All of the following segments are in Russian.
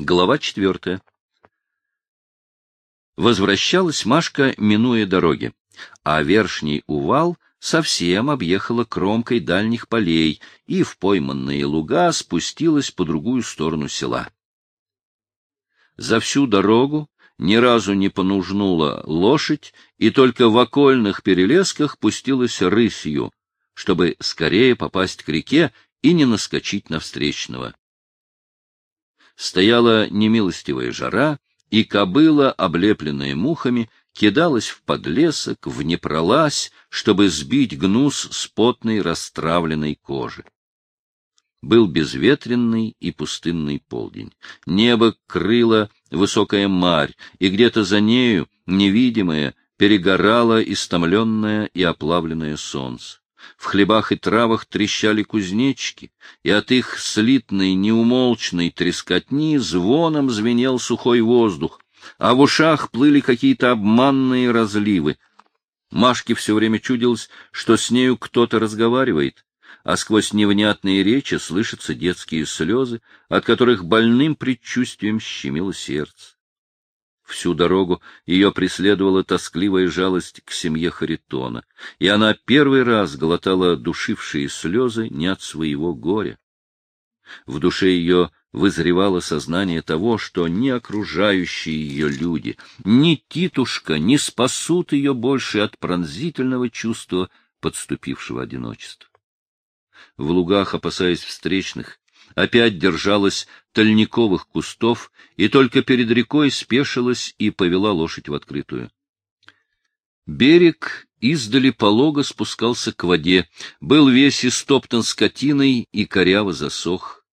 Глава четвертая. Возвращалась Машка, минуя дороги, а верхний увал совсем объехала кромкой дальних полей и в пойманные луга спустилась по другую сторону села. За всю дорогу ни разу не понужнула лошадь и только в окольных перелесках пустилась рысью, чтобы скорее попасть к реке и не наскочить на встречного. Стояла немилостивая жара, и кобыла, облепленная мухами, кидалась в подлесок, в непролазь, чтобы сбить гнус с потной расстравленной кожи. Был безветренный и пустынный полдень. Небо крыло высокая марь, и где-то за нею, невидимое, перегорало истомленное и оплавленное солнце. В хлебах и травах трещали кузнечики, и от их слитной, неумолчной трескотни звоном звенел сухой воздух, а в ушах плыли какие-то обманные разливы. Машке все время чудилось, что с нею кто-то разговаривает, а сквозь невнятные речи слышатся детские слезы, от которых больным предчувствием щемило сердце. Всю дорогу ее преследовала тоскливая жалость к семье Харитона, и она первый раз глотала душившие слезы не от своего горя. В душе ее вызревало сознание того, что ни окружающие ее люди, ни Титушка не спасут ее больше от пронзительного чувства подступившего одиночества. В лугах, опасаясь встречных, опять держалась тольниковых кустов и только перед рекой спешилась и повела лошадь в открытую. Берег издали полого спускался к воде, был весь истоптан скотиной и коряво засох,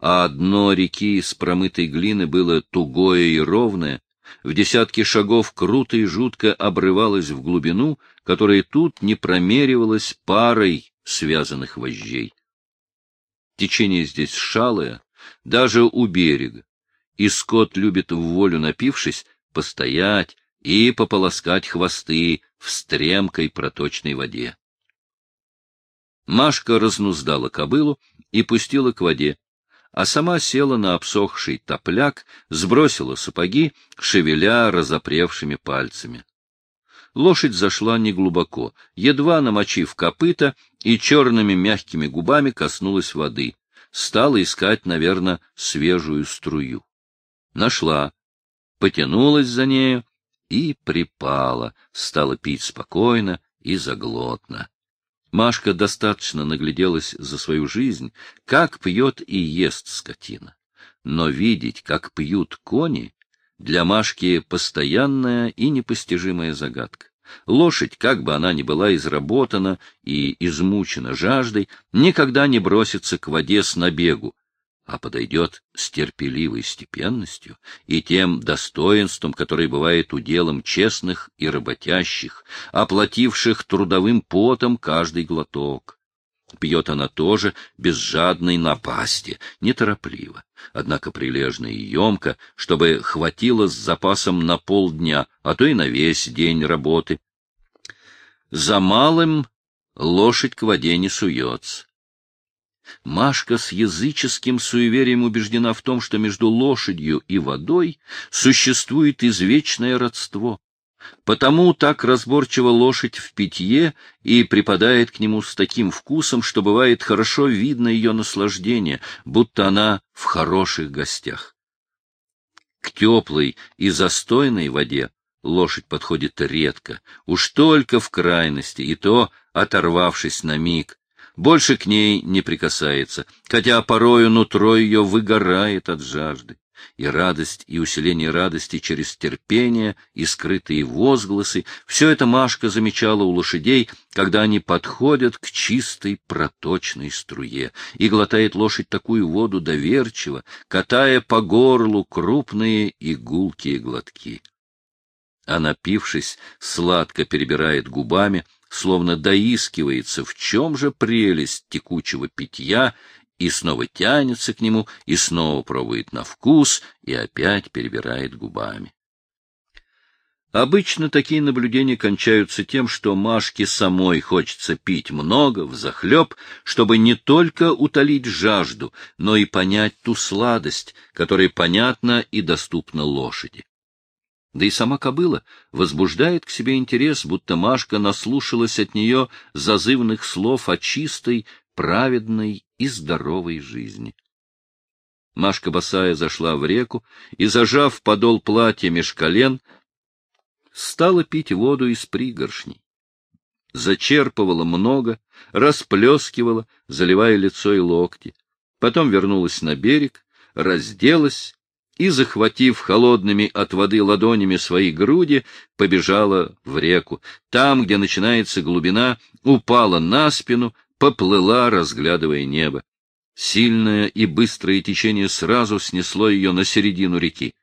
а дно реки с промытой глины было тугое и ровное, в десятки шагов круто и жутко обрывалось в глубину, которая тут не промеривалась парой связанных вожжей. Течение здесь шалое, даже у берега, и скот любит в волю напившись постоять и пополоскать хвосты в стремкой проточной воде. Машка разнуздала кобылу и пустила к воде, а сама села на обсохший топляк, сбросила сапоги, шевеля разопревшими пальцами. Лошадь зашла неглубоко, едва намочив копыта, и черными мягкими губами коснулась воды. Стала искать, наверное, свежую струю. Нашла, потянулась за нею и припала, стала пить спокойно и заглотно. Машка достаточно нагляделась за свою жизнь, как пьет и ест скотина. Но видеть, как пьют кони, для Машки постоянная и непостижимая загадка. Лошадь, как бы она ни была изработана и измучена жаждой, никогда не бросится к воде с набегу, а подойдет с терпеливой степенностью и тем достоинством, которое бывает уделом честных и работящих, оплативших трудовым потом каждый глоток. Пьет она тоже без жадной напасти, неторопливо, однако прилежно и емко, чтобы хватило с запасом на полдня, а то и на весь день работы. За малым лошадь к воде не суется. Машка с языческим суеверием убеждена в том, что между лошадью и водой существует извечное родство. Потому так разборчива лошадь в питье и припадает к нему с таким вкусом, что бывает хорошо видно ее наслаждение, будто она в хороших гостях. К теплой и застойной воде лошадь подходит редко, уж только в крайности, и то оторвавшись на миг. Больше к ней не прикасается, хотя порою нутро ее выгорает от жажды и радость, и усиление радости через терпение, и скрытые возгласы — все это Машка замечала у лошадей, когда они подходят к чистой проточной струе, и глотает лошадь такую воду доверчиво, катая по горлу крупные и гулкие глотки. А напившись, сладко перебирает губами, словно доискивается, в чем же прелесть текучего питья и снова тянется к нему, и снова пробует на вкус, и опять перебирает губами. Обычно такие наблюдения кончаются тем, что Машке самой хочется пить много, взахлеб, чтобы не только утолить жажду, но и понять ту сладость, которая понятна и доступна лошади. Да и сама кобыла возбуждает к себе интерес, будто Машка наслушалась от нее зазывных слов о чистой, праведной и здоровой жизни. Машка босая зашла в реку и, зажав подол платья меж колен, стала пить воду из пригоршней. Зачерпывала много, расплескивала, заливая лицо и локти. Потом вернулась на берег, разделась и, захватив холодными от воды ладонями свои груди, побежала в реку. Там, где начинается глубина, упала на спину, поплыла, разглядывая небо. Сильное и быстрое течение сразу снесло ее на середину реки.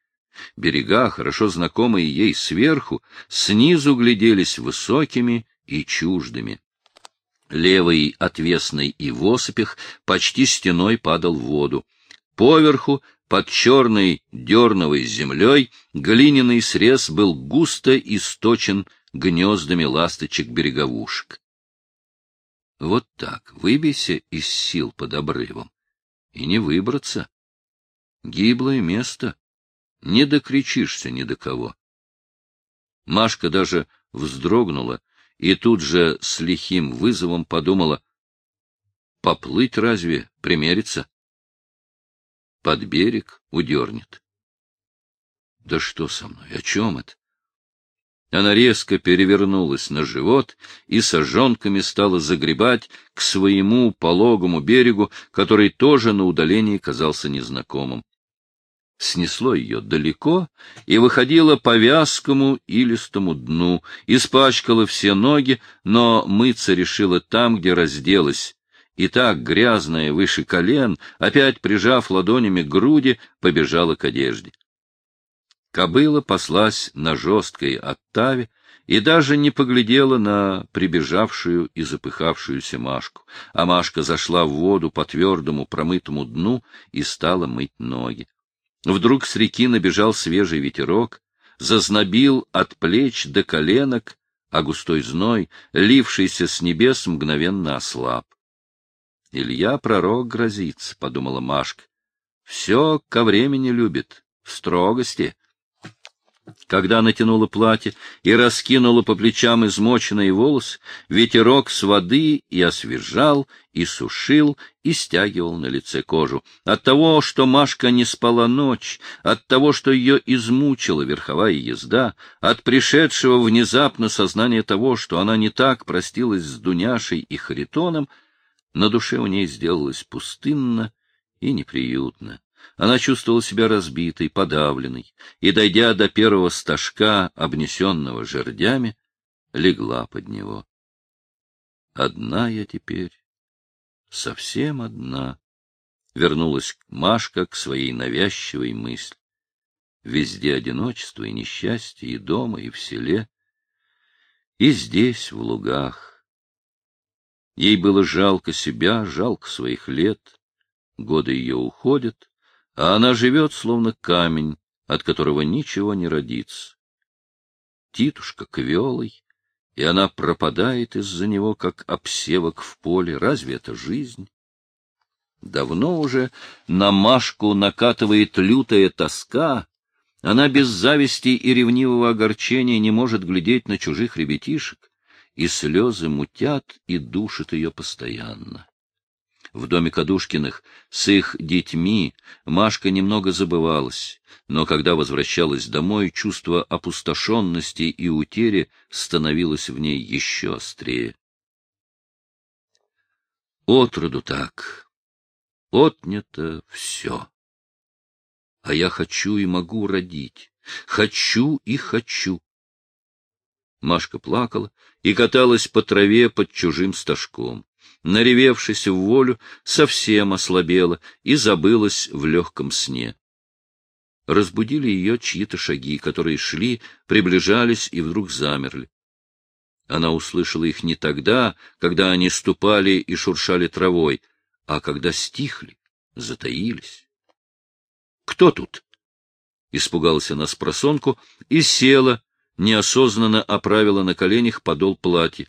Берега, хорошо знакомые ей сверху, снизу гляделись высокими и чуждыми. Левый отвесный и в осыпях почти стеной падал в воду. Поверху, под черной дерновой землей, глиняный срез был густо источен гнездами ласточек-береговушек. Вот так выбейся из сил под обрывом, и не выбраться. Гиблое место, не докричишься ни до кого. Машка даже вздрогнула и тут же с лихим вызовом подумала, поплыть разве, примериться? Под берег удернет. Да что со мной, о чем это? Она резко перевернулась на живот и сожонками стала загребать к своему пологому берегу, который тоже на удалении казался незнакомым снесло ее далеко и выходило по вязкому илистому дну, испачкало все ноги, но мыться решила там, где разделась, и так, грязная выше колен, опять прижав ладонями к груди, побежала к одежде. Кобыла паслась на жесткой оттаве и даже не поглядела на прибежавшую и запыхавшуюся Машку, а Машка зашла в воду по твердому промытому дну и стала мыть ноги. Вдруг с реки набежал свежий ветерок, зазнобил от плеч до коленок, а густой зной, лившийся с небес, мгновенно ослаб. Илья пророк грозится, — подумала Машка. Все ко времени любит, в строгости. Когда натянула платье и раскинула по плечам измоченные волосы, ветерок с воды и освежал, и сушил, и стягивал на лице кожу. От того, что Машка не спала ночь, от того, что ее измучила верховая езда, от пришедшего внезапно сознания того, что она не так простилась с Дуняшей и Харитоном, на душе у ней сделалось пустынно и неприютно. Она чувствовала себя разбитой, подавленной, и, дойдя до первого стажка, обнесенного жердями, легла под него. Одна я теперь, совсем одна, вернулась Машка к своей навязчивой мысли. Везде одиночество и несчастье, и дома, и в селе, и здесь, в лугах. Ей было жалко себя, жалко своих лет, годы ее уходят, а она живет, словно камень, от которого ничего не родится. Титушка квелый, и она пропадает из-за него, как обсевок в поле. Разве это жизнь? Давно уже на Машку накатывает лютая тоска, она без зависти и ревнивого огорчения не может глядеть на чужих ребятишек, и слезы мутят и душат ее постоянно в доме Кадушкиных с их детьми Машка немного забывалась, но когда возвращалась домой, чувство опустошенности и утери становилось в ней еще острее. Отроду так. Отнято все. А я хочу и могу родить. Хочу и хочу. Машка плакала и каталась по траве под чужим стажком наревевшись в волю, совсем ослабела и забылась в легком сне. Разбудили ее чьи-то шаги, которые шли, приближались и вдруг замерли. Она услышала их не тогда, когда они ступали и шуршали травой, а когда стихли, затаились. — Кто тут? — испугалась она с просонку и села, неосознанно оправила на коленях подол платья.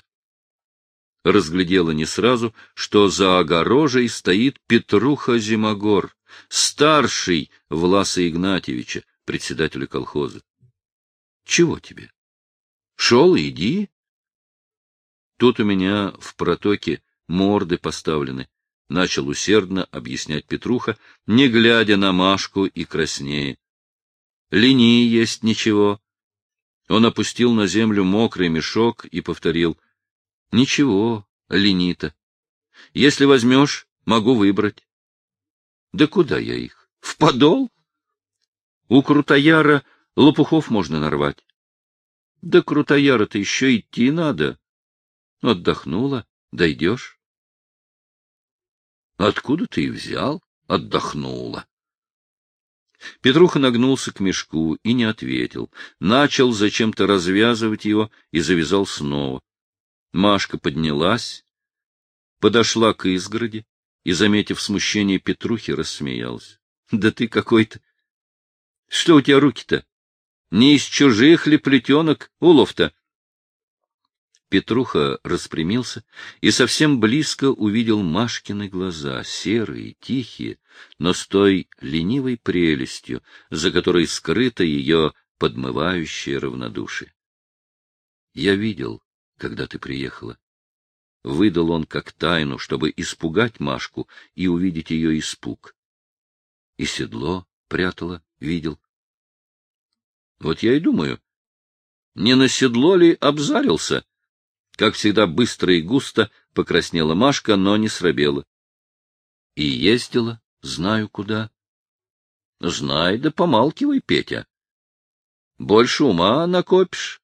Разглядела не сразу, что за огорожей стоит Петруха Зимогор, старший Власа Игнатьевича, председателя колхоза. — Чего тебе? — Шел, иди. Тут у меня в протоке морды поставлены, — начал усердно объяснять Петруха, не глядя на Машку и краснее. — Линии есть ничего. Он опустил на землю мокрый мешок и повторил. — Ничего, ленита. Если возьмешь, могу выбрать. — Да куда я их? В подол? У Крутояра лопухов можно нарвать. Да Крутояра-то еще идти надо. Отдохнула, дойдешь. Откуда ты и взял? Отдохнула. Петруха нагнулся к мешку и не ответил. Начал зачем-то развязывать его и завязал снова. Машка поднялась, подошла к изгороди и, заметив смущение Петрухи, рассмеялась. — Да ты какой-то... Что у тебя руки-то? Не из чужих ли плетенок улов-то? Петруха распрямился и совсем близко увидел Машкины глаза, серые, тихие, но с той ленивой прелестью, за которой скрыто ее подмывающее равнодушие. Я видел, когда ты приехала. Выдал он как тайну, чтобы испугать Машку и увидеть ее испуг. И седло прятала, видел. Вот я и думаю, не на седло ли обзарился? Как всегда, быстро и густо покраснела Машка, но не срабела. И ездила, знаю куда. Знай, да помалкивай, Петя. Больше ума накопишь.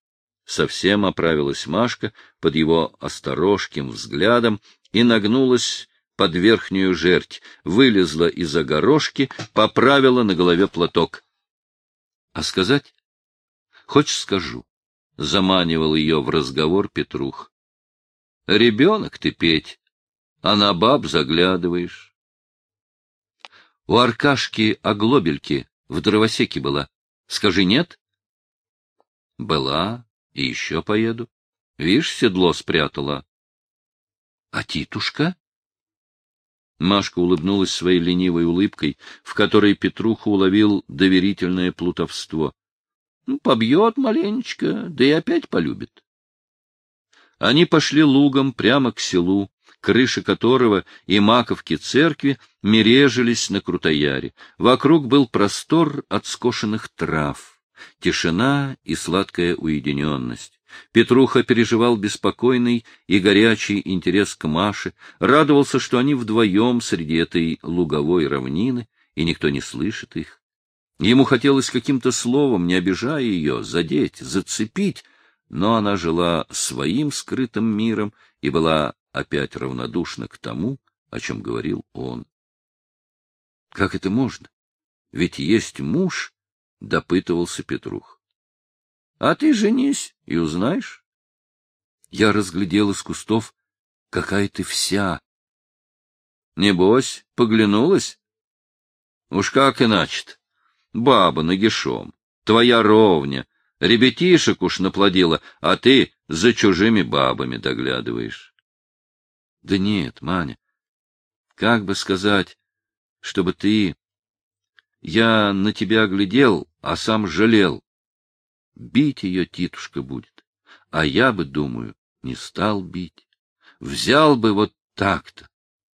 Совсем оправилась Машка под его осторожким взглядом и нагнулась под верхнюю жерть, вылезла из огорошки, поправила на голове платок. — А сказать? — Хочешь, скажу? — заманивал ее в разговор Петрух. — Ребенок ты, Петь, а на баб заглядываешь. У Аркашки оглобельки в дровосеке была. Скажи, нет? — Была, и еще поеду. Вишь, седло спрятала. — А Титушка? Машка улыбнулась своей ленивой улыбкой, в которой Петруха уловил доверительное плутовство. Ну, побьет маленечко, да и опять полюбит. Они пошли лугом прямо к селу, крыши которого и маковки церкви мережились на Крутояре. Вокруг был простор от скошенных трав, тишина и сладкая уединенность. Петруха переживал беспокойный и горячий интерес к Маше, радовался, что они вдвоем среди этой луговой равнины, и никто не слышит их. Ему хотелось каким-то словом, не обижая ее, задеть, зацепить, но она жила своим скрытым миром и была опять равнодушна к тому, о чем говорил он. Как это можно? Ведь есть муж, — допытывался Петрух. — А ты женись и узнаешь. Я разглядел из кустов, какая ты вся. Небось, поглянулась? Уж как иначе-то? Баба нагишом, твоя ровня, ребятишек уж наплодила, а ты за чужими бабами доглядываешь. Да нет, Маня, как бы сказать, чтобы ты... Я на тебя глядел, а сам жалел. Бить ее Титушка будет, а я бы, думаю, не стал бить. Взял бы вот так-то,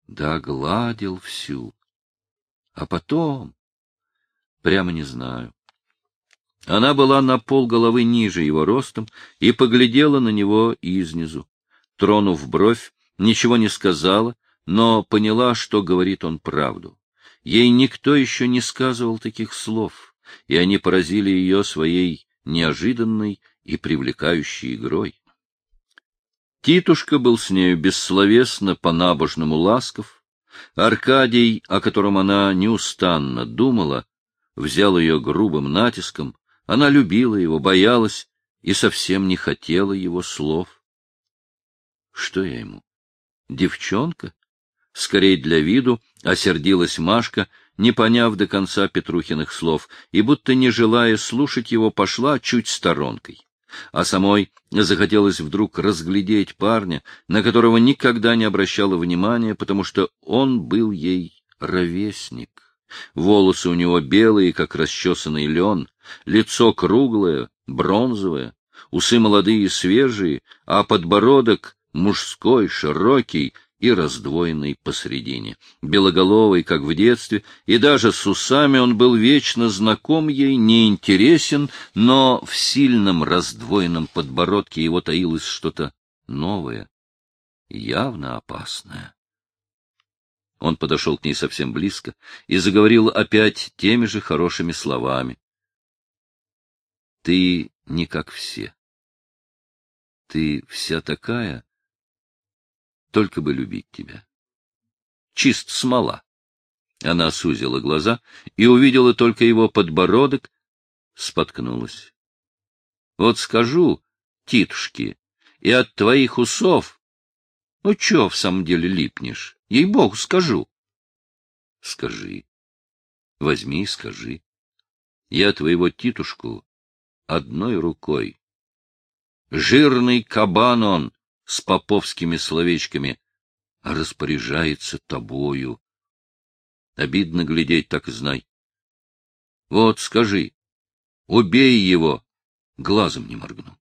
да гладил всю. А потом... Прямо не знаю. Она была на пол головы ниже его ростом и поглядела на него изнизу. Тронув бровь, ничего не сказала, но поняла, что говорит он правду. Ей никто еще не сказывал таких слов, и они поразили ее своей неожиданной и привлекающей игрой. Титушка был с нею бессловесно по-набожному ласков. Аркадий, о котором она неустанно думала, взял ее грубым натиском, она любила его, боялась и совсем не хотела его слов. Что я ему? Девчонка? Скорее для виду осердилась Машка, не поняв до конца Петрухиных слов, и, будто не желая слушать его, пошла чуть сторонкой. А самой захотелось вдруг разглядеть парня, на которого никогда не обращала внимания, потому что он был ей ровесник. Волосы у него белые, как расчесанный лен, лицо круглое, бронзовое, усы молодые и свежие, а подбородок мужской, широкий и раздвоенный посредине. Белоголовый, как в детстве, и даже с усами он был вечно знаком ей, неинтересен, но в сильном раздвоенном подбородке его таилось что-то новое, явно опасное. Он подошел к ней совсем близко и заговорил опять теми же хорошими словами. — Ты не как все. Ты вся такая, только бы любить тебя. Чист смола. Она сузила глаза и увидела только его подбородок, споткнулась. Вот скажу, титушки, и от твоих усов... Ну, чё в самом деле липнешь? Ей-богу, скажу. Скажи. Возьми и скажи. Я твоего титушку одной рукой. Жирный кабан он, с поповскими словечками, а распоряжается тобою. Обидно глядеть, так и знай. Вот скажи, убей его, глазом не моргну.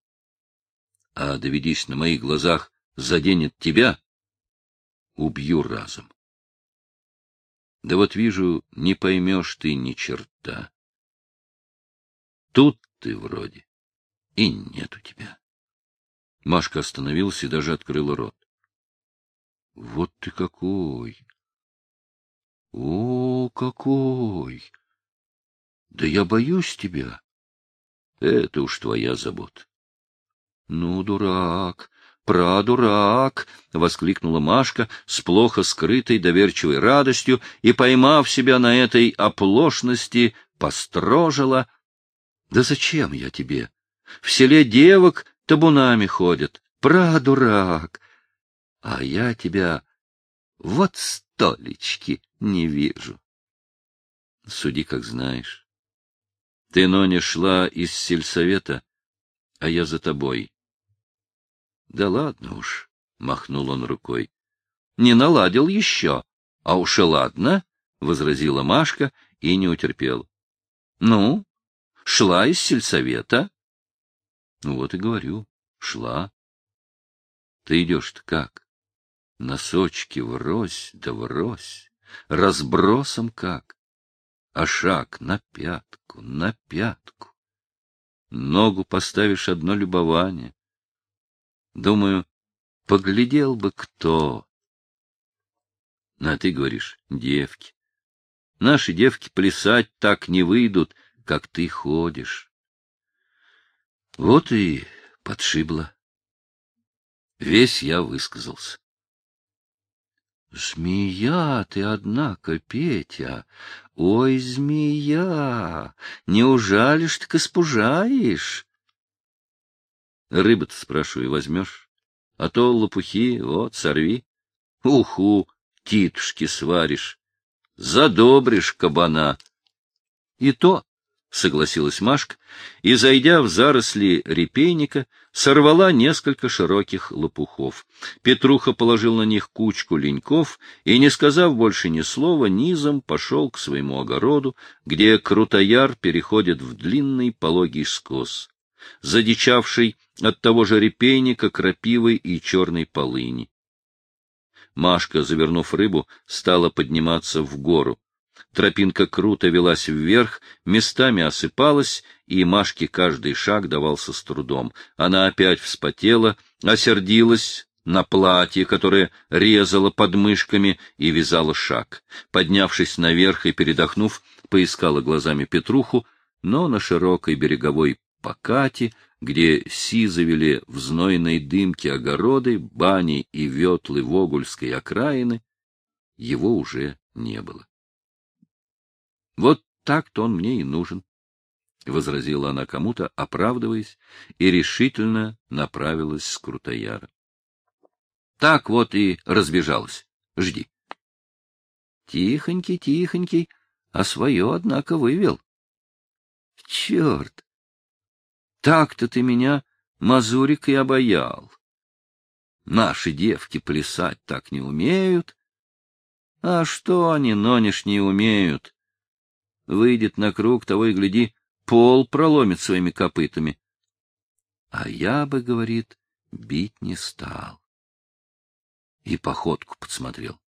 А доведись на моих глазах, заденет тебя, убью разом. Да вот вижу, не поймешь ты ни черта. Тут ты вроде, и нет у тебя. Машка остановилась и даже открыла рот. — Вот ты какой! О, какой! Да я боюсь тебя. Это уж твоя забота. — Ну, дурак, прадурак! — воскликнула Машка с плохо скрытой доверчивой радостью и, поймав себя на этой оплошности, построжила. — Да зачем я тебе? В селе девок табунами ходят. Пра, дурак! А я тебя вот столечки не вижу. Суди, как знаешь. Ты, Ноня, шла из сельсовета, а я за тобой. Да ладно уж, — махнул он рукой. Не наладил еще, а уж и ладно, — возразила Машка и не утерпел. Ну, шла из сельсовета, ну вот и говорю, шла. Ты идешь-то как? Носочки врозь да врозь, разбросом как, а шаг на пятку, на пятку. Ногу поставишь одно любование. Думаю, поглядел бы кто. А ты говоришь, девки. Наши девки плясать так не выйдут, как ты ходишь. Вот и подшибло. Весь я высказался. Змея ты, однако, Петя, ой, змея, неужели ж ты испужаешь? Рыбы-то, спрашиваю, возьмешь? А то лопухи, вот, сорви. Уху, титушки сваришь, задобришь кабана. И то — согласилась Машка, и, зайдя в заросли репейника, сорвала несколько широких лопухов. Петруха положил на них кучку леньков и, не сказав больше ни слова, низом пошел к своему огороду, где крутояр переходит в длинный пологий скос, задичавший от того же репейника, крапивы и черной полыни. Машка, завернув рыбу, стала подниматься в гору. Тропинка круто велась вверх, местами осыпалась, и Машке каждый шаг давался с трудом. Она опять вспотела, осердилась на платье, которое резало подмышками и вязала шаг. Поднявшись наверх и передохнув, поискала глазами Петруху, но на широкой береговой покате, где сизовели в знойной дымке огороды, бани и ветлы Вогульской окраины, его уже не было. Вот так-то он мне и нужен, — возразила она кому-то, оправдываясь, и решительно направилась с Крутояра. Так вот и разбежалась. Жди. Тихонький, тихонький, а свое, однако, вывел. Черт! Так-то ты меня Мазурик и обаял. Наши девки плясать так не умеют. А что они, нонешние, умеют? Выйдет на круг, того и гляди, пол проломит своими копытами. А я бы, говорит, бить не стал. И походку подсмотрел.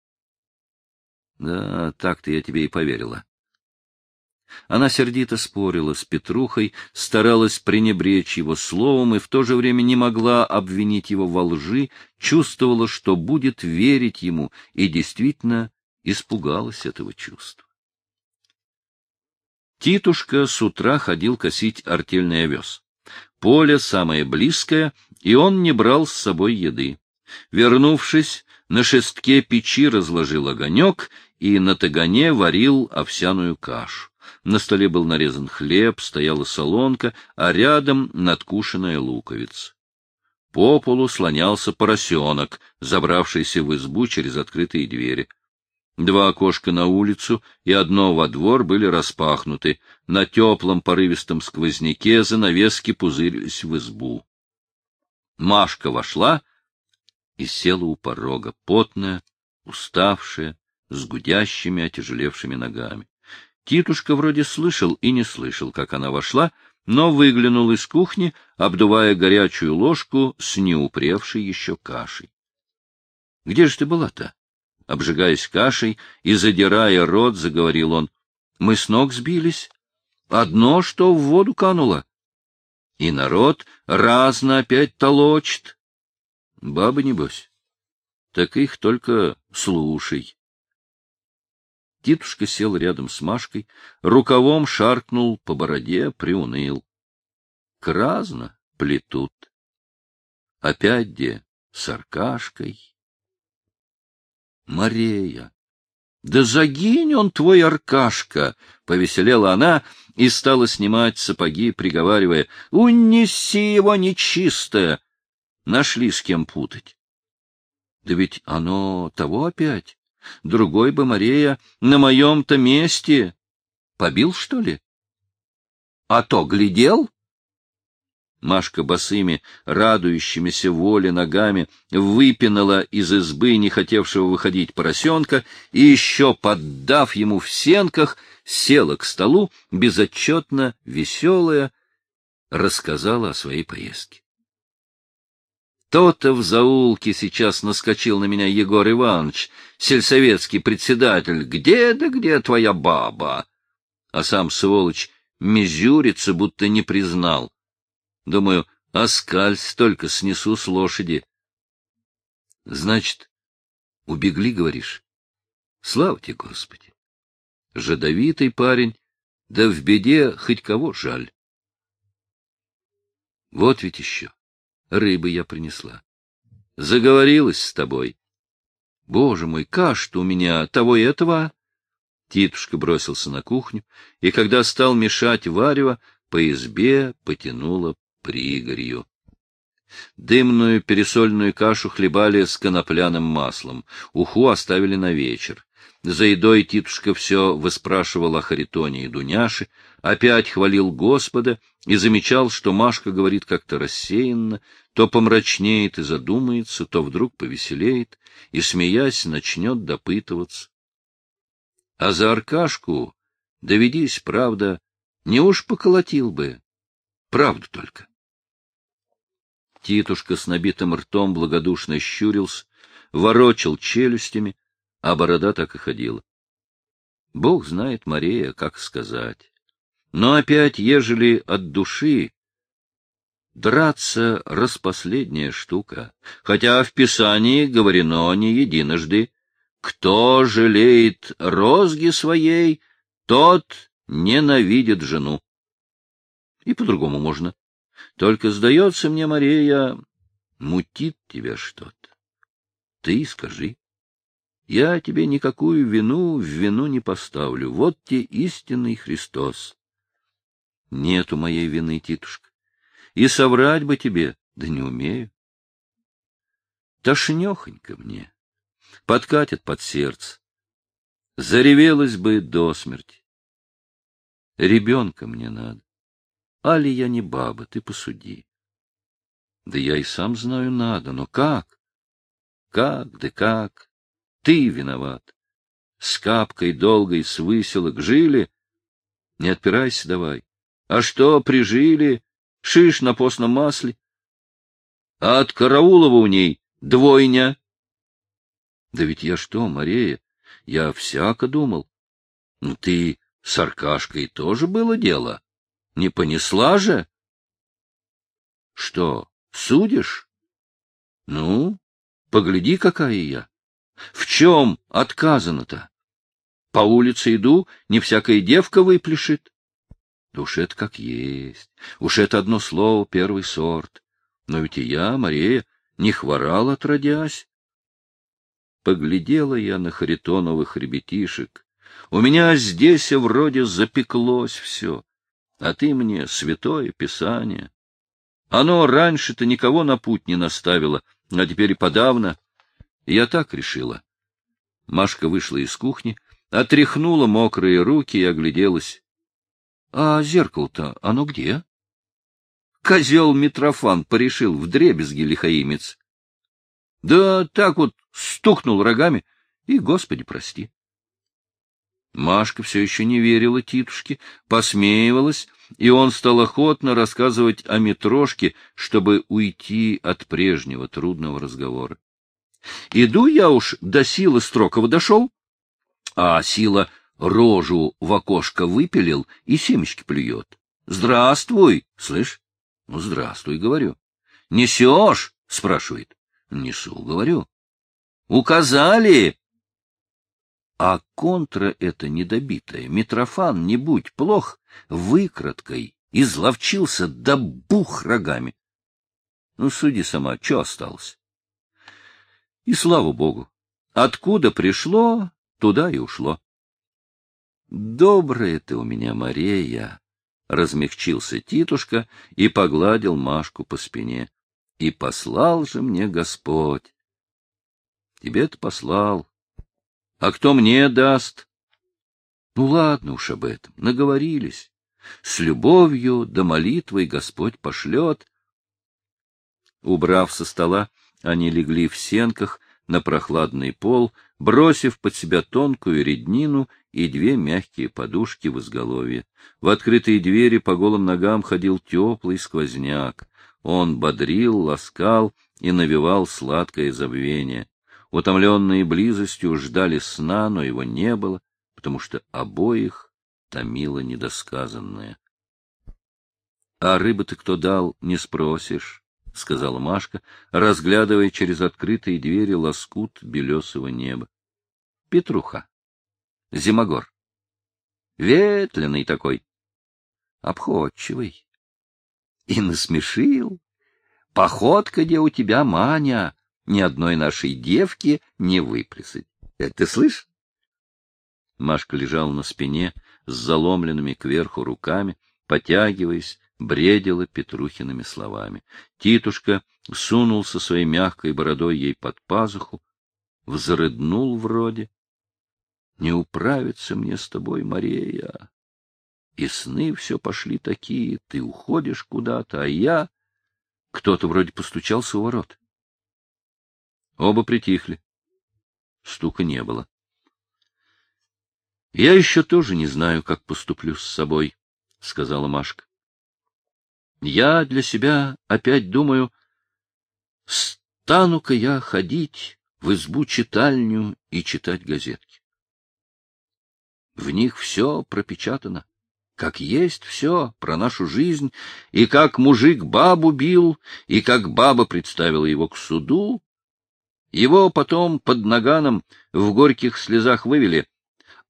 Да, так-то я тебе и поверила. Она сердито спорила с Петрухой, старалась пренебречь его словом и в то же время не могла обвинить его во лжи, чувствовала, что будет верить ему, и действительно испугалась этого чувства. Титушка с утра ходил косить артельный овес. Поле самое близкое, и он не брал с собой еды. Вернувшись, на шестке печи разложил огонек и на тагане варил овсяную кашу. На столе был нарезан хлеб, стояла солонка, а рядом надкушенная луковица. По полу слонялся поросенок, забравшийся в избу через открытые двери. Два окошка на улицу и одно во двор были распахнуты. На теплом порывистом сквозняке занавески пузырились в избу. Машка вошла и села у порога, потная, уставшая, с гудящими, отяжелевшими ногами. Титушка вроде слышал и не слышал, как она вошла, но выглянул из кухни, обдувая горячую ложку с неупревшей еще кашей. — Где же ты была-то? Обжигаясь кашей и задирая рот, заговорил он. — Мы с ног сбились. Одно, что в воду кануло. И народ разно опять толочит. Бабы, небось. Так их только слушай. Титушка сел рядом с Машкой, рукавом шаркнул по бороде, приуныл. Кразно плетут. Опять где с Аркашкой. Мария. Да загинь он, твой Аркашка! — повеселела она и стала снимать сапоги, приговаривая. — Унеси его нечистое! Нашли с кем путать. Да ведь оно того опять. Другой бы Мария на моем-то месте. Побил, что ли? А то глядел? Машка босыми, радующимися воле ногами выпинала из избы не хотевшего выходить поросенка и еще, поддав ему в сенках, села к столу, безотчетно веселая, рассказала о своей поездке. То-то в заулке сейчас наскочил на меня Егор Иванович, сельсоветский председатель. Где да где твоя баба? А сам, сволочь, мизюрится, будто не признал. Думаю, оскальсь только снесу с лошади. Значит, убегли, говоришь? Слава тебе, Господи! Жадовитый парень, да в беде хоть кого жаль. Вот ведь еще рыбы я принесла. Заговорилась с тобой. Боже мой, каш-то у меня того и этого. Титушка бросился на кухню, и когда стал мешать варево, по избе потянуло пригорью. Дымную пересольную кашу хлебали с конопляным маслом, уху оставили на вечер. За едой Титушка все выспрашивал о Харитоне и Дуняше, опять хвалил Господа и замечал, что Машка говорит как-то рассеянно, то помрачнеет и задумается, то вдруг повеселеет и, смеясь, начнет допытываться. А за Аркашку, доведись, правда, не уж поколотил бы, правду только. Титушка с набитым ртом благодушно щурился, ворочал челюстями, а борода так и ходила. Бог знает, Мария, как сказать. Но опять, ежели от души, драться — распоследняя штука, хотя в Писании говорено не единожды. Кто жалеет розги своей, тот ненавидит жену. И по-другому можно. Только, сдается мне, Мария, мутит тебя что-то. Ты скажи. Я тебе никакую вину в вину не поставлю. Вот те истинный Христос. Нету моей вины, Титушка. И соврать бы тебе, да не умею. Тошнехонько мне. Подкатит под сердце. Заревелась бы до смерти. Ребенка мне надо. Али я не баба, ты посуди. Да я и сам знаю, надо, но как? Как, да как? Ты виноват. С капкой долгой с выселок жили. Не отпирайся давай. А что, прижили? Шиш на постном масле. А от Караулова у ней двойня. Да ведь я что, Мария, я всяко думал. Ну, ты с Аркашкой тоже было дело. Не понесла же? Что, судишь? Ну, погляди, какая я. В чем отказано-то? По улице иду, не всякая девка выплешит. Да уж это как есть. Уж это одно слово, первый сорт. Но ведь и я, Мария, не хворал отродясь. Поглядела я на Харитоновых ребятишек. У меня здесь вроде запеклось все, а ты мне святое писание. Оно раньше-то никого на путь не наставило, а теперь и подавно. Я так решила. Машка вышла из кухни, отряхнула мокрые руки и огляделась. — А зеркало-то оно где? Козел Митрофан порешил в дребезги лихаимец. Да так вот стукнул рогами, и, Господи, прости. Машка все еще не верила Титушке, посмеивалась, и он стал охотно рассказывать о Митрошке, чтобы уйти от прежнего трудного разговора. Иду я уж до силы Строкова дошел, а сила рожу в окошко выпилил и семечки плюет. Здравствуй, слышь? Ну, здравствуй, говорю. Несешь? спрашивает. Несу, говорю. Указали. А контра это недобитая. Митрофан, не будь плох, выкраткой изловчился да бух рогами. Ну, суди сама, что осталось? И слава богу, откуда пришло, туда и ушло. Добрая ты у меня, Мария, размягчился Титушка и погладил Машку по спине. И послал же мне Господь. Тебе-то послал. А кто мне даст? Ну ладно уж об этом, наговорились. С любовью да молитвой Господь пошлет. Убрав со стола, они легли в сенках на прохладный пол, бросив под себя тонкую реднину и две мягкие подушки в изголовье. В открытые двери по голым ногам ходил теплый сквозняк. Он бодрил, ласкал и навевал сладкое забвение. Утомленные близостью ждали сна, но его не было, потому что обоих томило недосказанное. — А рыбы ты кто дал, не спросишь, — сказала Машка, разглядывая через открытые двери лоскут белесого неба. — Петруха. Зимогор. Ветленный такой. Обходчивый и насмешил. Походка, где у тебя, Маня, ни одной нашей девки не выплясать. Это ты слышишь? Машка лежала на спине с заломленными кверху руками, потягиваясь, бредила Петрухиными словами. Титушка сунулся своей мягкой бородой ей под пазуху, взрыднул вроде. Не управиться мне с тобой, Мария. И сны все пошли такие, ты уходишь куда-то, а я... Кто-то вроде постучался у ворот. Оба притихли. Стука не было. — Я еще тоже не знаю, как поступлю с собой, — сказала Машка. — Я для себя опять думаю, стану-ка я ходить в избу-читальню и читать газетки. В них все пропечатано как есть все про нашу жизнь, и как мужик бабу бил, и как баба представила его к суду. Его потом под наганом в горьких слезах вывели,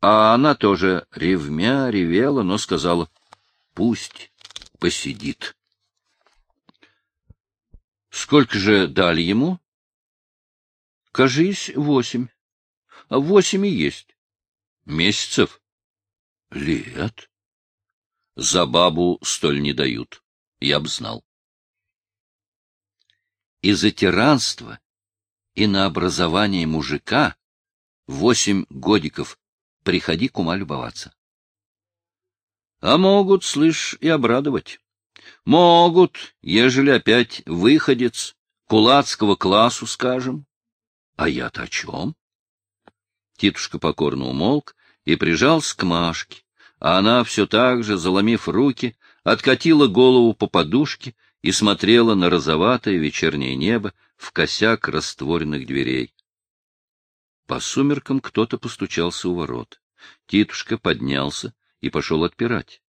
а она тоже ревмя ревела, но сказала, пусть посидит. Сколько же дали ему? Кажись, восемь. А восемь и есть. Месяцев? Лет? За бабу столь не дают. Я б знал. И за тиранство, и на образование мужика восемь годиков приходи к ума любоваться. А могут, слышь, и обрадовать. Могут, ежели опять выходец, кулацкого классу, скажем. А я-то о чем? Титушка покорно умолк и прижался к Машке, а она все так же, заломив руки, откатила голову по подушке и смотрела на розоватое вечернее небо в косяк растворенных дверей. По сумеркам кто-то постучался у ворот. Титушка поднялся и пошел отпирать.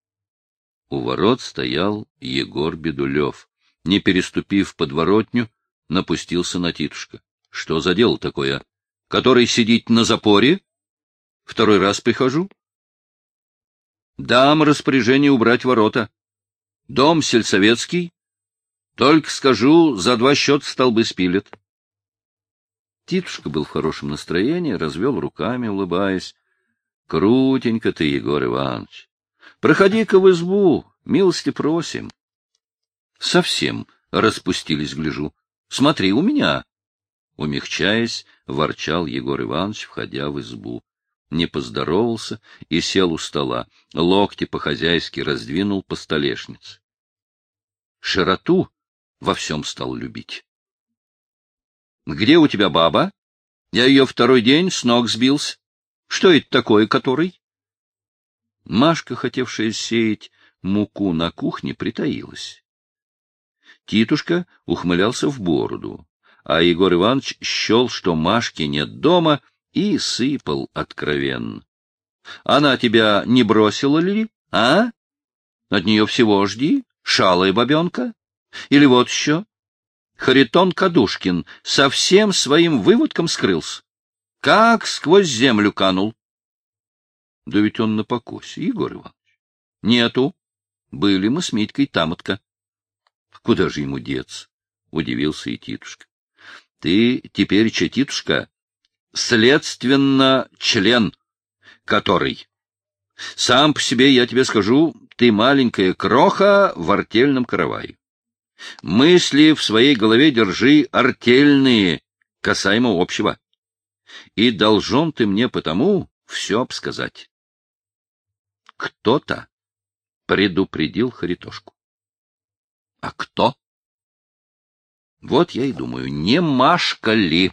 У ворот стоял Егор Бедулев. Не переступив подворотню, напустился на Титушка. — Что за дело такое? Который сидит на запоре? Второй раз прихожу. Дам распоряжение убрать ворота. Дом сельсоветский. Только скажу, за два счета столбы спилят. Титушка был в хорошем настроении, развел руками, улыбаясь. — Крутенько ты, Егор Иванович. Проходи-ка в избу, милости просим. Совсем распустились, гляжу. Смотри, у меня. Умягчаясь, ворчал Егор Иванович, входя в избу не поздоровался и сел у стола, локти по-хозяйски раздвинул по столешнице. Широту во всем стал любить. — Где у тебя баба? Я ее второй день с ног сбился. Что это такое, который? Машка, хотевшая сеять муку на кухне, притаилась. Титушка ухмылялся в бороду, а Егор Иванович счел, что Машки нет дома, и сыпал откровенно. — Она тебя не бросила ли, а? От нее всего жди, шалая бабенка. Или вот еще. Харитон Кадушкин совсем своим выводком скрылся. Как сквозь землю канул. — Да ведь он на покосе, Егор Иванович. — Нету. Были мы с Митькой тамотка. — Куда же ему деться? — удивился и Титушка. — Ты теперь, че, Титушка, следственно, член, который... Сам по себе, я тебе скажу, ты маленькая кроха в артельном каравае. Мысли в своей голове держи артельные, касаемо общего. И должен ты мне потому все обсказать. Кто-то предупредил Харитошку. А кто? Вот я и думаю, не Машка ли?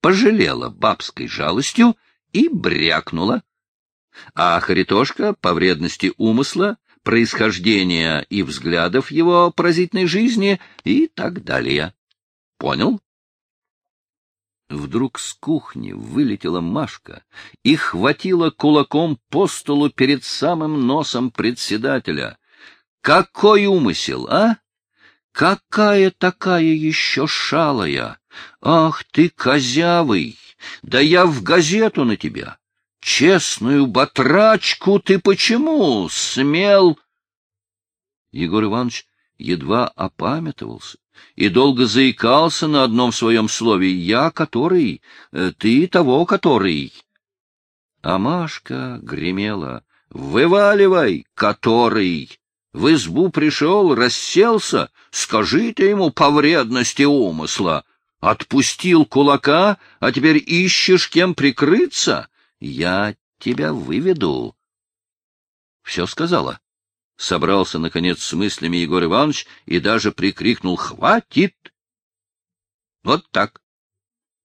пожалела бабской жалостью и брякнула. А Харитошка, по вредности умысла, происхождения и взглядов его поразительной жизни и так далее. Понял? Вдруг с кухни вылетела Машка и хватила кулаком по столу перед самым носом председателя. Какой умысел, а? Какая такая еще шалая? Ах ты, козявый! Да я в газету на тебя! Честную батрачку ты почему смел? Егор Иванович едва опамятовался и долго заикался на одном своем слове «я который», э, «ты того который». А Машка гремела «вываливай, который». В избу пришел, расселся, скажи ты ему по вредности умысла. Отпустил кулака, а теперь ищешь, кем прикрыться? Я тебя выведу. Все сказала. Собрался, наконец, с мыслями Егор Иванович и даже прикрикнул «Хватит!» Вот так.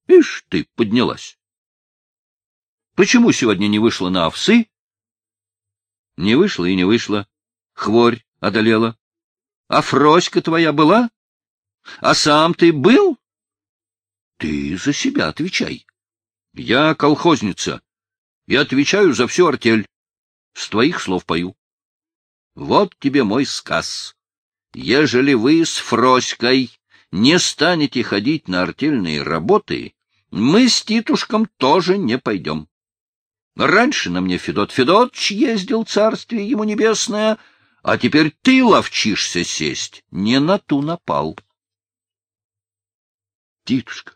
Ишь ты, поднялась. Почему сегодня не вышла на овсы? Не вышла и не вышла. Хворь одолела. А Фроська твоя была? А сам ты был? Ты за себя отвечай. Я колхозница. Я отвечаю за всю артель. С твоих слов пою. Вот тебе мой сказ. Ежели вы с Фроськой не станете ходить на артельные работы, мы с Титушком тоже не пойдем. Раньше на мне Федот Федотч ездил, царствие ему небесное, а теперь ты ловчишься сесть, не на ту напал. Титушка,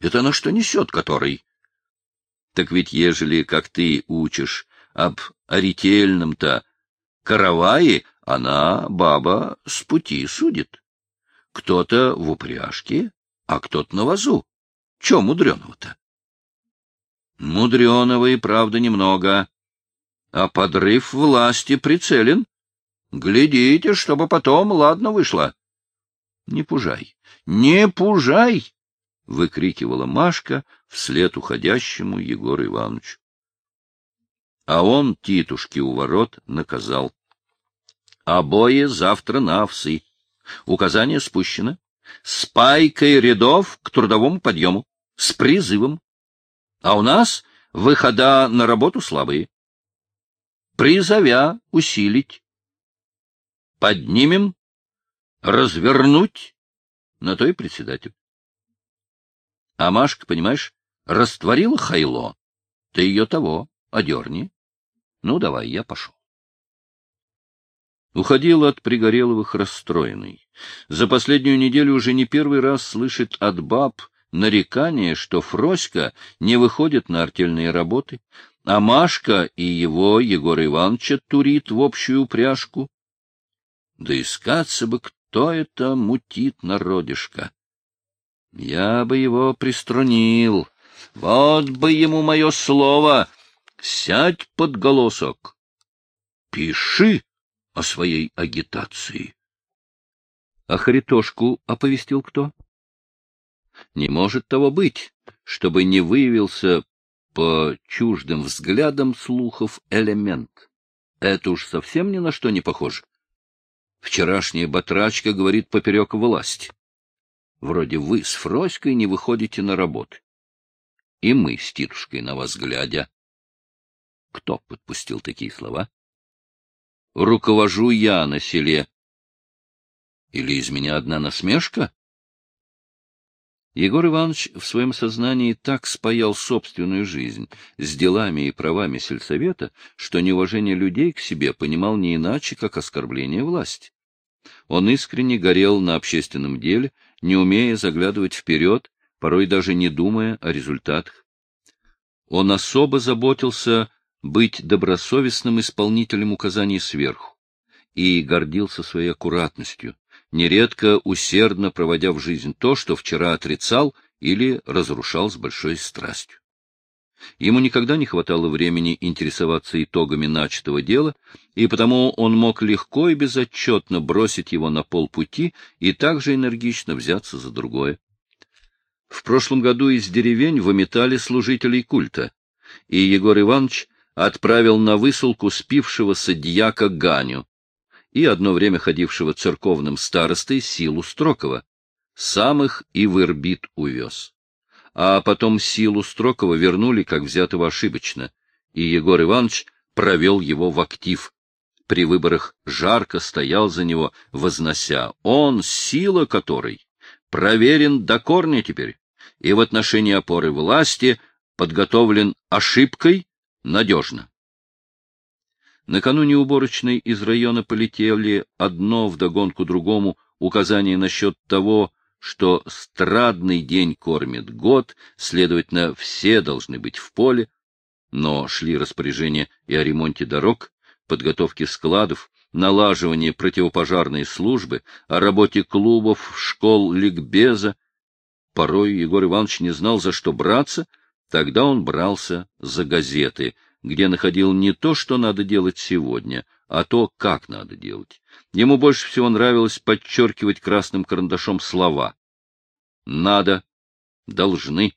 это на что несет который? Так ведь ежели, как ты учишь, об арительном-то каравае, она, баба, с пути судит. Кто-то в упряжке, а кто-то на вазу. Че мудреного-то? Мудреного и правда немного, а подрыв власти прицелен. Глядите, чтобы потом ладно вышло. — Не пужай, не пужай! — выкрикивала Машка вслед уходящему Егору Ивановичу. А он титушки у ворот наказал. — Обои завтра на овсы. Указание спущено. С пайкой рядов к трудовому подъему. С призывом. А у нас выхода на работу слабые. Призовя усилить. Поднимем, развернуть, на то и председатель. А Машка, понимаешь, растворила хайло. Ты ее того, одерни. Ну, давай, я пошел. Уходил от Пригореловых расстроенный. За последнюю неделю уже не первый раз слышит от баб нарекание, что Фроська не выходит на артельные работы, а Машка и его, Егора Ивановича, турит в общую упряжку. Да искаться бы, кто это мутит народишко. Я бы его приструнил. Вот бы ему мое слово. Сядь под голосок. Пиши о своей агитации. А Харитошку оповестил кто? Не может того быть, чтобы не выявился по чуждым взглядам слухов элемент. Это уж совсем ни на что не похоже. Вчерашняя батрачка говорит поперек власти. Вроде вы с Фроськой не выходите на работу. И мы с Титушкой на вас глядя. Кто подпустил такие слова? Руковожу я на селе. Или из меня одна насмешка? Егор Иванович в своем сознании так спаял собственную жизнь с делами и правами сельсовета, что неуважение людей к себе понимал не иначе, как оскорбление власти. Он искренне горел на общественном деле, не умея заглядывать вперед, порой даже не думая о результатах. Он особо заботился быть добросовестным исполнителем указаний сверху и гордился своей аккуратностью, нередко усердно проводя в жизнь то, что вчера отрицал или разрушал с большой страстью. Ему никогда не хватало времени интересоваться итогами начатого дела, и потому он мог легко и безотчетно бросить его на полпути и также энергично взяться за другое. В прошлом году из деревень выметали служителей культа, и Егор Иванович отправил на высылку спившегося дьяка Ганю, и одно время ходившего церковным старостой Силу Строкова. Сам и в Ирбит увез. А потом Силу Строкова вернули, как взятого ошибочно, и Егор Иванович провел его в актив. При выборах жарко стоял за него, вознося. Он, сила которой, проверен до корня теперь, и в отношении опоры власти подготовлен ошибкой надежно. Накануне уборочной из района полетели одно вдогонку другому указания насчет того, что страдный день кормит год, следовательно, все должны быть в поле, но шли распоряжения и о ремонте дорог, подготовке складов, налаживании противопожарной службы, о работе клубов, школ, ликбеза. Порой Егор Иванович не знал, за что браться, тогда он брался за газеты — где находил не то, что надо делать сегодня, а то, как надо делать. Ему больше всего нравилось подчеркивать красным карандашом слова. Надо, должны,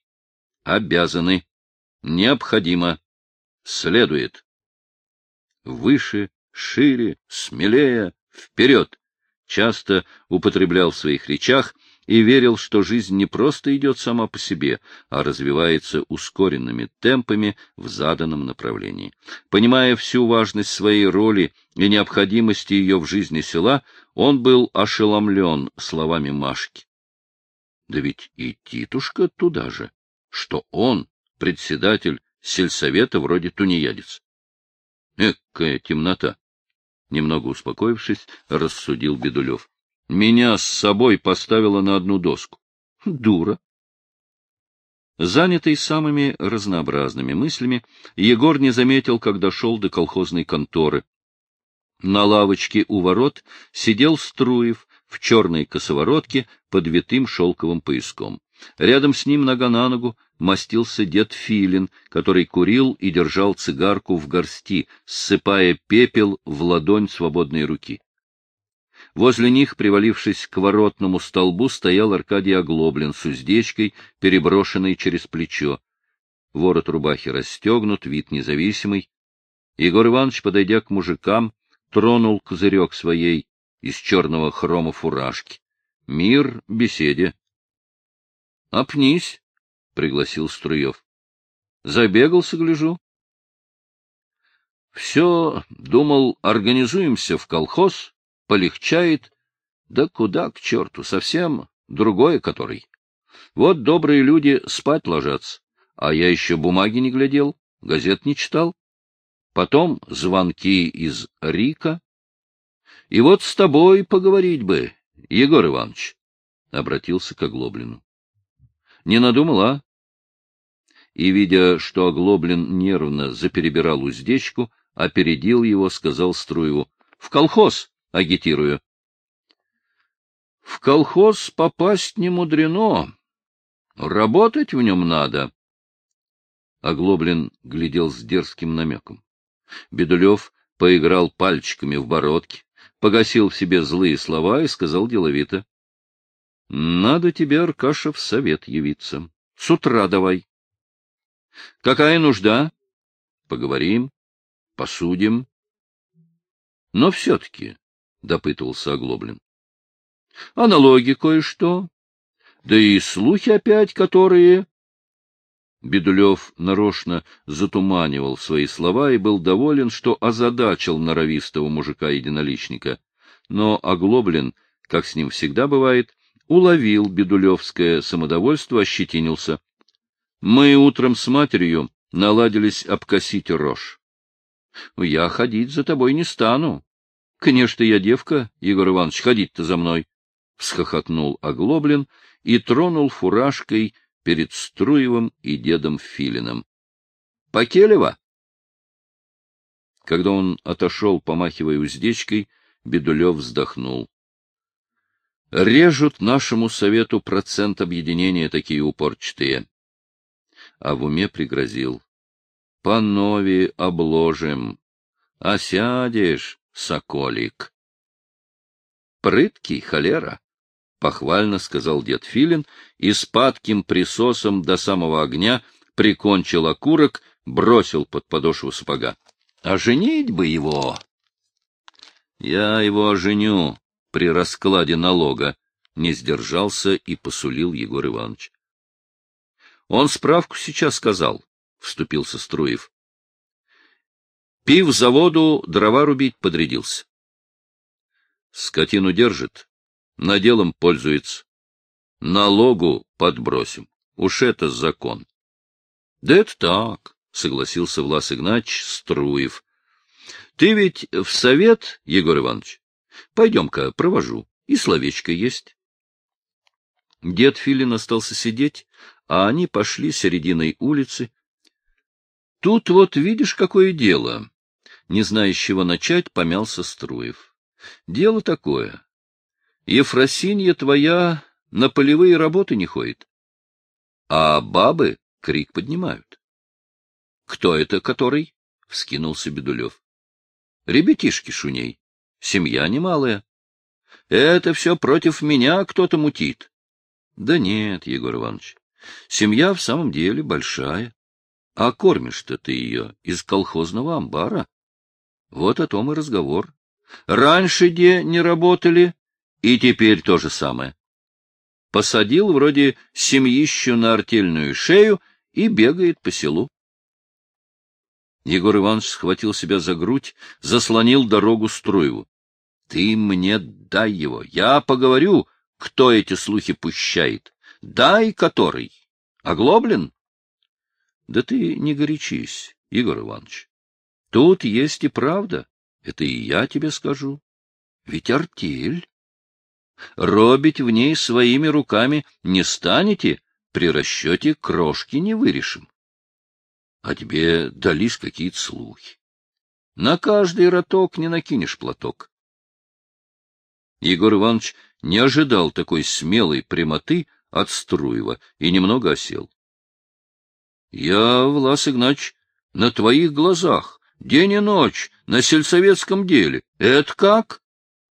обязаны, необходимо, следует. Выше, шире, смелее, вперед! Часто употреблял в своих речах и верил, что жизнь не просто идет сама по себе, а развивается ускоренными темпами в заданном направлении. Понимая всю важность своей роли и необходимости ее в жизни села, он был ошеломлен словами Машки. Да ведь и Титушка туда же, что он, председатель сельсовета вроде тунеядец. Экая темнота! Немного успокоившись, рассудил Бедулев. Меня с собой поставила на одну доску. Дура. Занятый самыми разнообразными мыслями, Егор не заметил, как дошел до колхозной конторы. На лавочке у ворот сидел Струев в черной косоворотке под витым шелковым пояском. Рядом с ним нога на ногу мастился дед Филин, который курил и держал цигарку в горсти, ссыпая пепел в ладонь свободной руки. Возле них, привалившись к воротному столбу, стоял Аркадий Оглоблин с уздечкой, переброшенной через плечо. Ворот рубахи расстегнут, вид независимый. Егор Иванович, подойдя к мужикам, тронул козырек своей из черного хрома фуражки. Мир беседе. — Опнись, — пригласил Струев. — Забегался, гляжу. — Все, думал, организуемся в колхоз, полегчает. Да куда к черту, совсем другое который. Вот добрые люди спать ложатся, а я еще бумаги не глядел, газет не читал. Потом звонки из Рика. И вот с тобой поговорить бы, Егор Иванович, — обратился к Оглоблину. — Не надумал, а? И, видя, что Оглоблин нервно заперебирал уздечку, опередил его, сказал Струеву. — В колхоз агитирую. — В колхоз попасть не мудрено. Работать в нем надо. Оглоблин глядел с дерзким намеком. Бедулев поиграл пальчиками в бородке, погасил в себе злые слова и сказал деловито. — Надо тебе, Аркаша, в совет явиться. С утра давай. — Какая нужда? — Поговорим, посудим. — Но все-таки, — допытывался Оглоблин. — А налоги кое-что. Да и слухи опять, которые... Бедулев нарочно затуманивал свои слова и был доволен, что озадачил норовистого мужика-единоличника. Но Оглоблин, как с ним всегда бывает, уловил бедулевское самодовольство, ощетинился. Мы утром с матерью наладились обкосить рожь. Я ходить за тобой не стану. Конечно, я девка, Егор Иванович, ходить-то за мной. Всхохотнул Оглоблин и тронул фуражкой перед Струевым и дедом Филином. — Покелева! Когда он отошел, помахивая уздечкой, Бедулев вздохнул. — Режут нашему совету процент объединения такие упорчатые. А в уме пригрозил. — По нове обложим. А сядешь, соколик. Прыткий холера похвально сказал дед Филин и с падким присосом до самого огня прикончил окурок, бросил под подошву сапога. — А женить бы его! — Я его оженю при раскладе налога, — не сдержался и посулил Егор Иванович. — Он справку сейчас сказал, — вступился Струев. Пив заводу, дрова рубить подрядился. Скотину держит, наделом пользуется. Налогу подбросим. Уж это закон. — Да это так, — согласился Влас Игнач Струев. — Ты ведь в совет, Егор Иванович? Пойдем-ка, провожу. И словечко есть. Дед Филин остался сидеть, а они пошли серединой улицы. Тут вот видишь, какое дело. Не зная, с чего начать, помялся Струев. Дело такое. Ефросинья твоя на полевые работы не ходит. А бабы крик поднимают. — Кто это который? — вскинулся Бедулев. — Ребятишки шуней. Семья немалая. Это все против меня кто-то мутит. Да нет, Егор Иванович, семья в самом деле большая. А кормишь-то ты ее из колхозного амбара. Вот о том и разговор. Раньше где не работали, и теперь то же самое. Посадил вроде семьищу на артельную шею и бегает по селу. Егор Иванович схватил себя за грудь, заслонил дорогу Струеву. — Ты мне дай его, я поговорю, кто эти слухи пущает. Дай который. Оглоблен? — Да ты не горячись, Егор Иванович. Тут есть и правда, это и я тебе скажу. Ведь артель робить в ней своими руками не станете, при расчете крошки не вырешим. А тебе дались какие-то слухи. На каждый роток не накинешь платок. Егор Иванович не ожидал такой смелой прямоты от Струева и немного осел. — Я, Влас Игнач, на твоих глазах, день и ночь, на сельсоветском деле. Это как?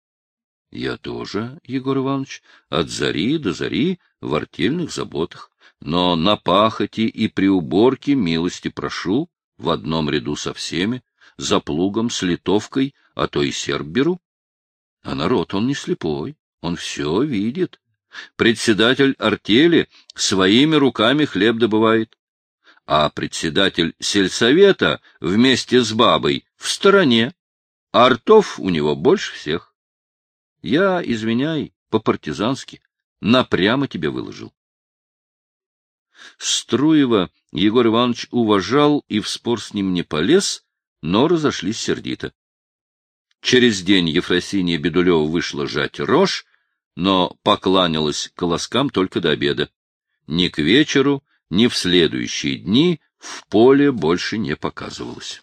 — Я тоже, Егор Иванович, от зари до зари в артельных заботах. Но на пахоте и при уборке милости прошу, в одном ряду со всеми, за плугом, с литовкой, а то и серб беру. А народ он не слепой, он все видит. Председатель артели своими руками хлеб добывает, а председатель сельсовета вместе с бабой в стороне, а ртов у него больше всех. Я, извиняй, по-партизански, напрямо тебе выложил. Струева Егор Иванович уважал и в спор с ним не полез, но разошлись сердито. Через день Ефросинья Бедулева вышла жать рожь, но покланялась колоскам только до обеда. Ни к вечеру, ни в следующие дни в поле больше не показывалась.